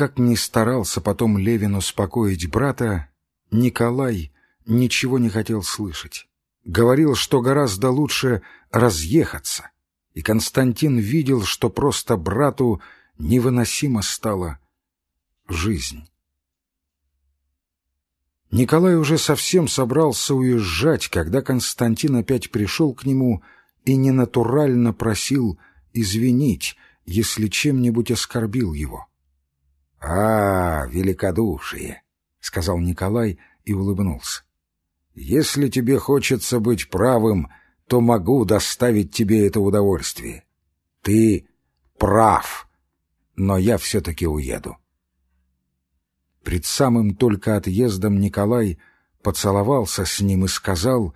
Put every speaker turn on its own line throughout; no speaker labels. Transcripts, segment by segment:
как ни старался потом Левин успокоить брата, Николай ничего не хотел слышать. Говорил, что гораздо лучше разъехаться, и Константин видел, что просто брату невыносимо стала жизнь. Николай уже совсем собрался уезжать, когда Константин опять пришел к нему и ненатурально просил извинить, если чем-нибудь оскорбил его. — А, великодушие! — сказал Николай и улыбнулся. — Если тебе хочется быть правым, то могу доставить тебе это удовольствие. Ты прав, но я все-таки уеду. Пред самым только отъездом Николай поцеловался с ним и сказал,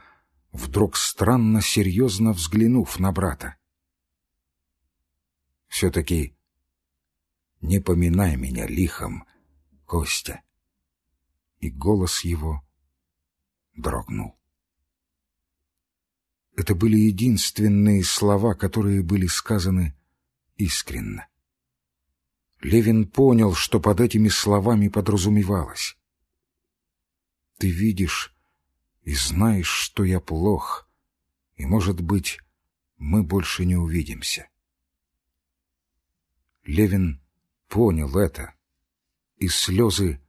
вдруг странно серьезно взглянув на брата. «Все-таки не поминай меня лихом, Костя». И голос его дрогнул. Это были единственные слова, которые были сказаны искренно. Левин понял, что под этими словами подразумевалось. «Ты видишь и знаешь, что я плох, и, может быть, мы больше не увидимся». Левин понял это, и слезы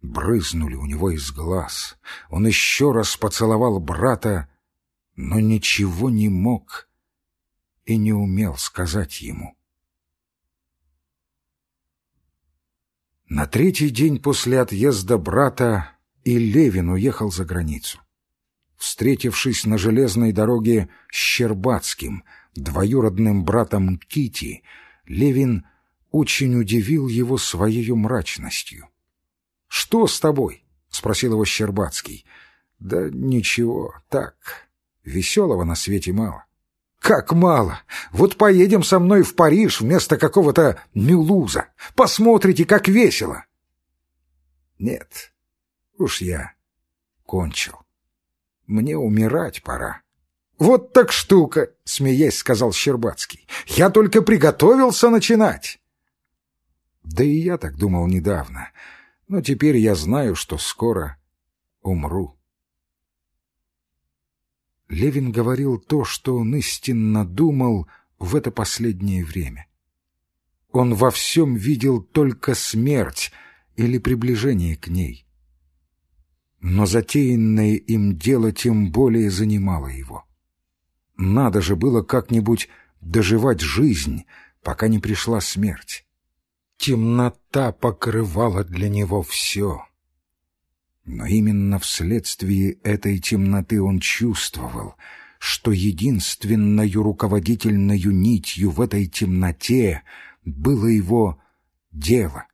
брызнули у него из глаз. Он еще раз поцеловал брата, но ничего не мог и не умел сказать ему. На третий день после отъезда брата и Левин уехал за границу. Встретившись на железной дороге с Щербацким, двоюродным братом Кити, Левин очень удивил его своей мрачностью. — Что с тобой? — спросил его Щербацкий. — Да ничего, так, веселого на свете мало. Как мало! Вот поедем со мной в Париж вместо какого-то Мюлуза. Посмотрите, как весело!» «Нет, уж я кончил. Мне умирать пора». «Вот так штука!» — смеясь сказал Щербацкий. «Я только приготовился начинать!» Да и я так думал недавно, но теперь я знаю, что скоро умру. Левин говорил то, что он истинно думал в это последнее время. Он во всем видел только смерть или приближение к ней. Но затеянное им дело тем более занимало его. Надо же было как-нибудь доживать жизнь, пока не пришла смерть. Темнота покрывала для него все — но именно вследствие этой темноты он чувствовал, что единственною руководительною нитью в этой темноте было его дело.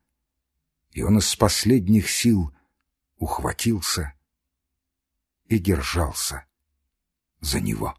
И он из последних сил ухватился и держался за него.